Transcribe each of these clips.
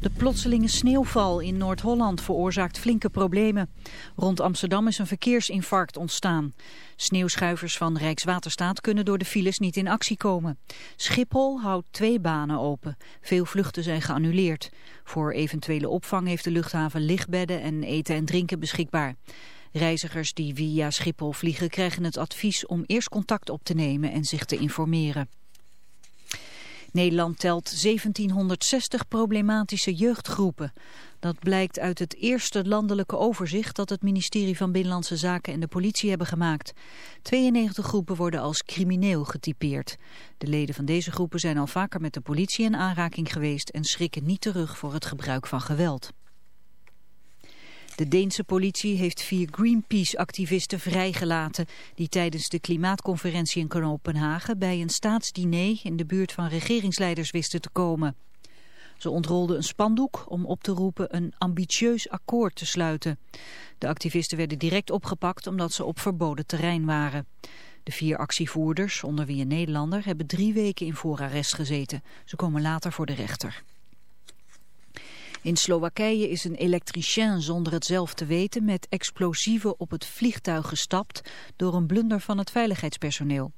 De plotselinge sneeuwval in Noord-Holland veroorzaakt flinke problemen. Rond Amsterdam is een verkeersinfarct ontstaan. Sneeuwschuivers van Rijkswaterstaat kunnen door de files niet in actie komen. Schiphol houdt twee banen open. Veel vluchten zijn geannuleerd. Voor eventuele opvang heeft de luchthaven lichtbedden en eten en drinken beschikbaar. Reizigers die via Schiphol vliegen krijgen het advies om eerst contact op te nemen en zich te informeren. Nederland telt 1760 problematische jeugdgroepen. Dat blijkt uit het eerste landelijke overzicht dat het ministerie van Binnenlandse Zaken en de politie hebben gemaakt. 92 groepen worden als crimineel getypeerd. De leden van deze groepen zijn al vaker met de politie in aanraking geweest en schrikken niet terug voor het gebruik van geweld. De Deense politie heeft vier Greenpeace-activisten vrijgelaten... die tijdens de klimaatconferentie in Kopenhagen... bij een staatsdiner in de buurt van regeringsleiders wisten te komen. Ze ontrolden een spandoek om op te roepen een ambitieus akkoord te sluiten. De activisten werden direct opgepakt omdat ze op verboden terrein waren. De vier actievoerders, onder wie een Nederlander, hebben drie weken in voorarrest gezeten. Ze komen later voor de rechter. In Slowakije is een elektricien zonder het zelf te weten met explosieven op het vliegtuig gestapt door een blunder van het veiligheidspersoneel.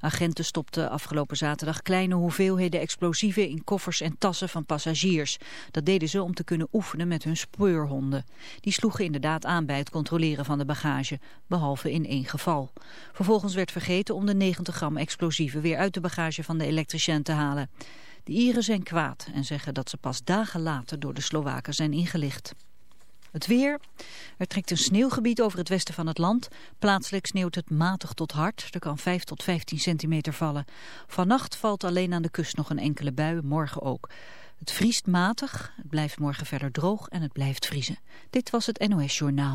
Agenten stopten afgelopen zaterdag kleine hoeveelheden explosieven in koffers en tassen van passagiers. Dat deden ze om te kunnen oefenen met hun speurhonden. Die sloegen inderdaad aan bij het controleren van de bagage, behalve in één geval. Vervolgens werd vergeten om de 90 gram explosieven weer uit de bagage van de elektricien te halen. De Ieren zijn kwaad en zeggen dat ze pas dagen later door de Slowaken zijn ingelicht. Het weer. Er trekt een sneeuwgebied over het westen van het land. Plaatselijk sneeuwt het matig tot hard. Er kan 5 tot 15 centimeter vallen. Vannacht valt alleen aan de kust nog een enkele bui, morgen ook. Het vriest matig, het blijft morgen verder droog en het blijft vriezen. Dit was het NOS Journaal.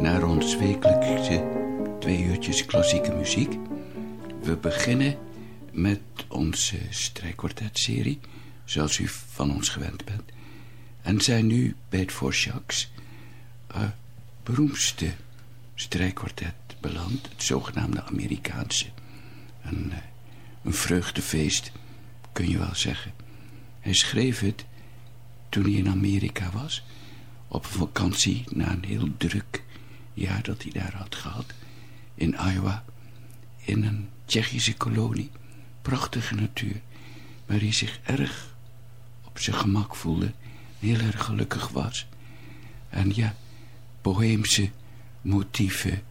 naar ons wekelijkse twee uurtjes klassieke muziek. We beginnen met onze strijkkwartetserie, zoals u van ons gewend bent. En zijn nu bij het Vorschaks uh, beroemdste strijkkwartet beland, het zogenaamde Amerikaanse. Een, uh, een vreugdefeest, kun je wel zeggen. Hij schreef het toen hij in Amerika was, op vakantie na een heel druk jaar dat hij daar had gehad in Iowa, in een Tsjechische kolonie. Prachtige natuur, waar hij zich erg op zijn gemak voelde, heel erg gelukkig was. En ja, boheemse motieven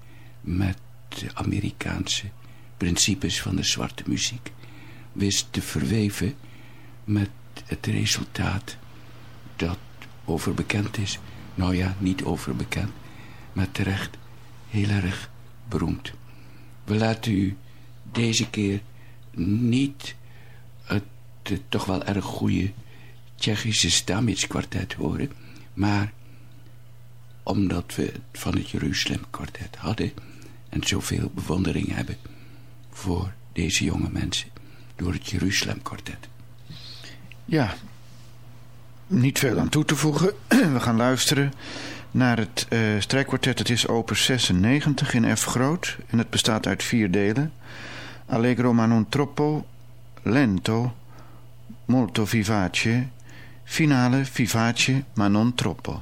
met de Amerikaanse principes van de zwarte muziek wist te verweven met het resultaat dat overbekend is. Nou ja, niet overbekend, maar terecht heel erg beroemd. We laten u deze keer niet het, het toch wel erg goede Tsjechische Stamitz kwartet horen, maar omdat we het van het Jeruzalem kwartet hadden en zoveel bewondering hebben voor deze jonge mensen door het Jeruzalem kwartet. Ja, niet veel aan toe te voegen. We gaan luisteren naar het uh, strijkkwartet. Het is opus 96 in F groot en het bestaat uit vier delen. Allegro ma non troppo, lento, molto vivace, finale vivace ma non troppo.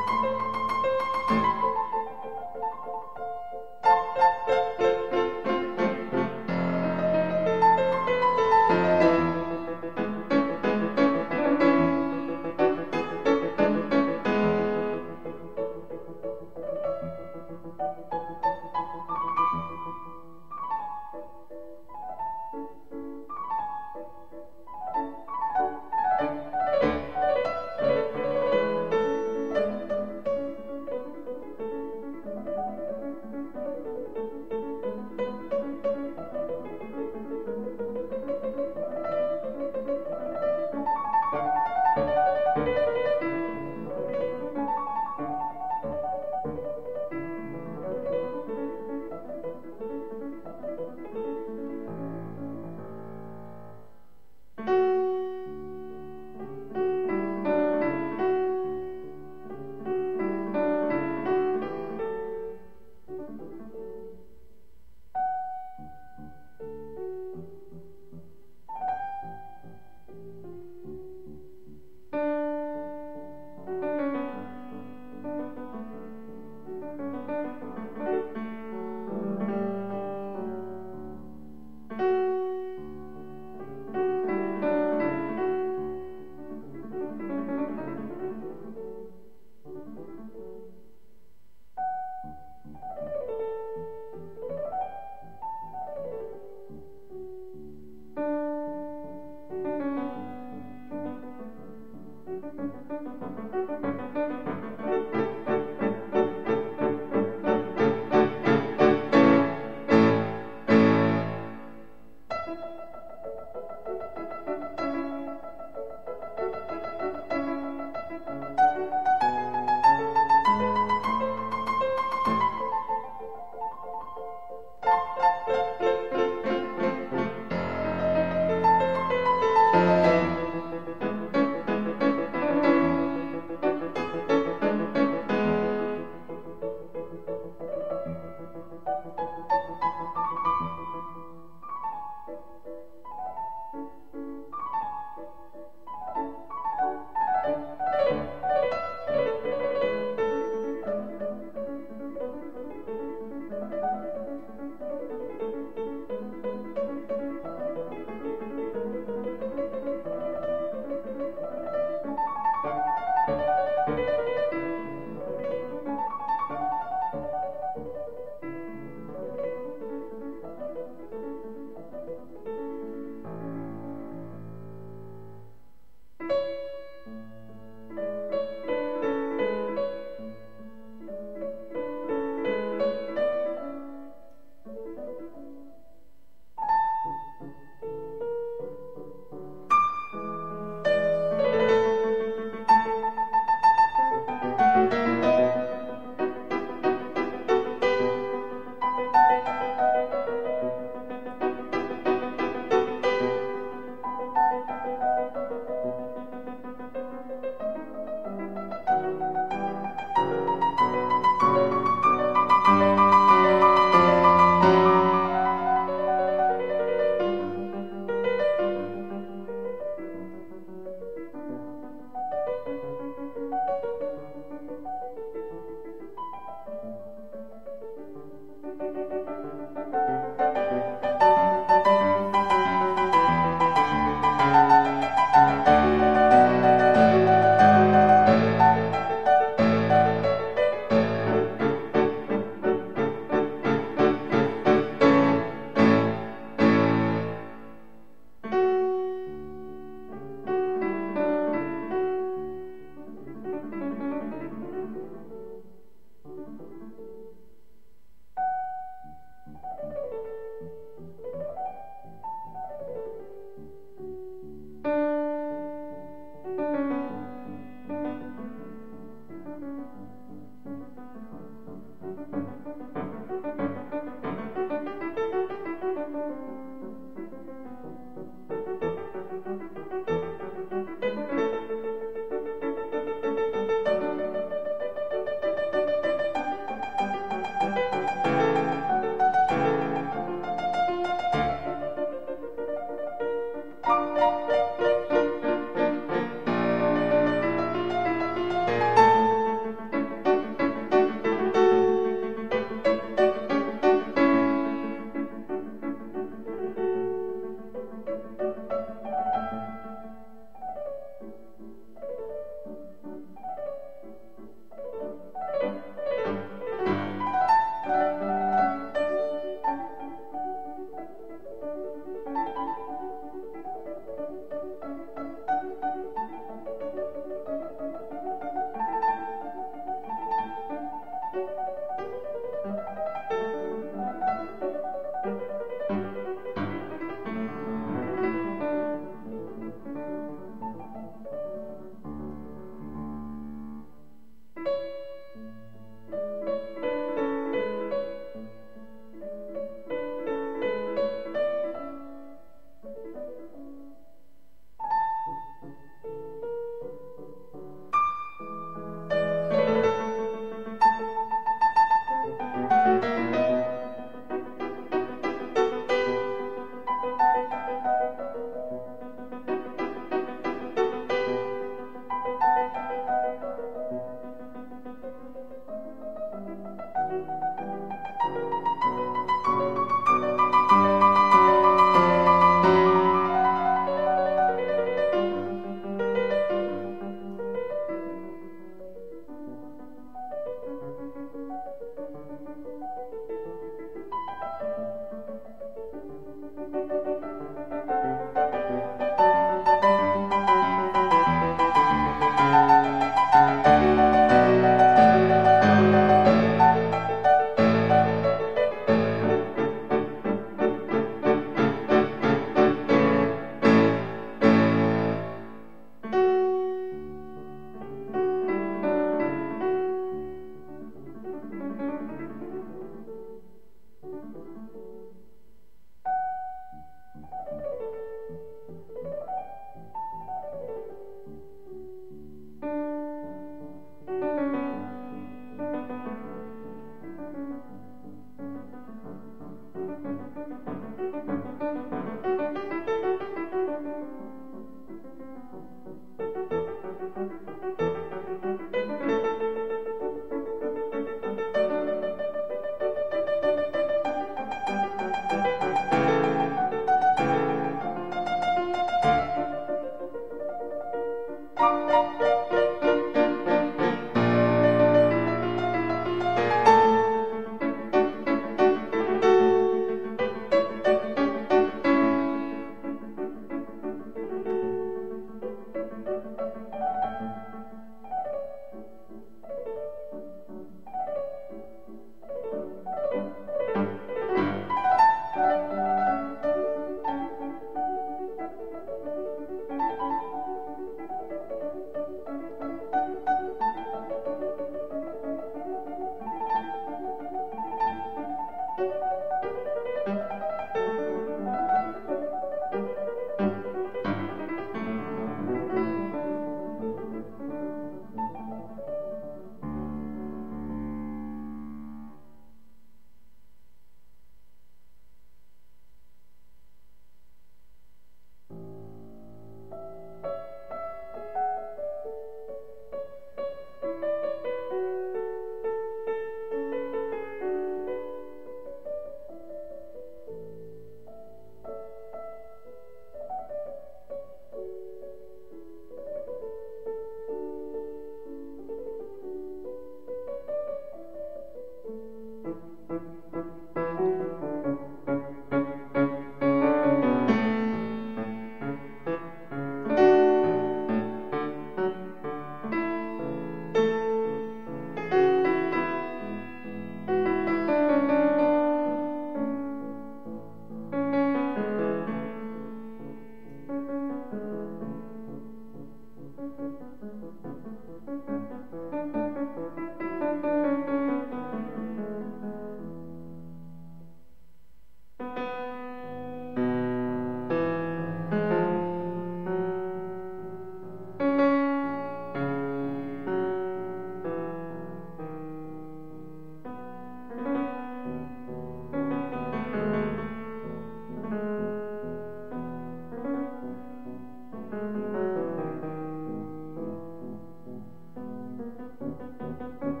Música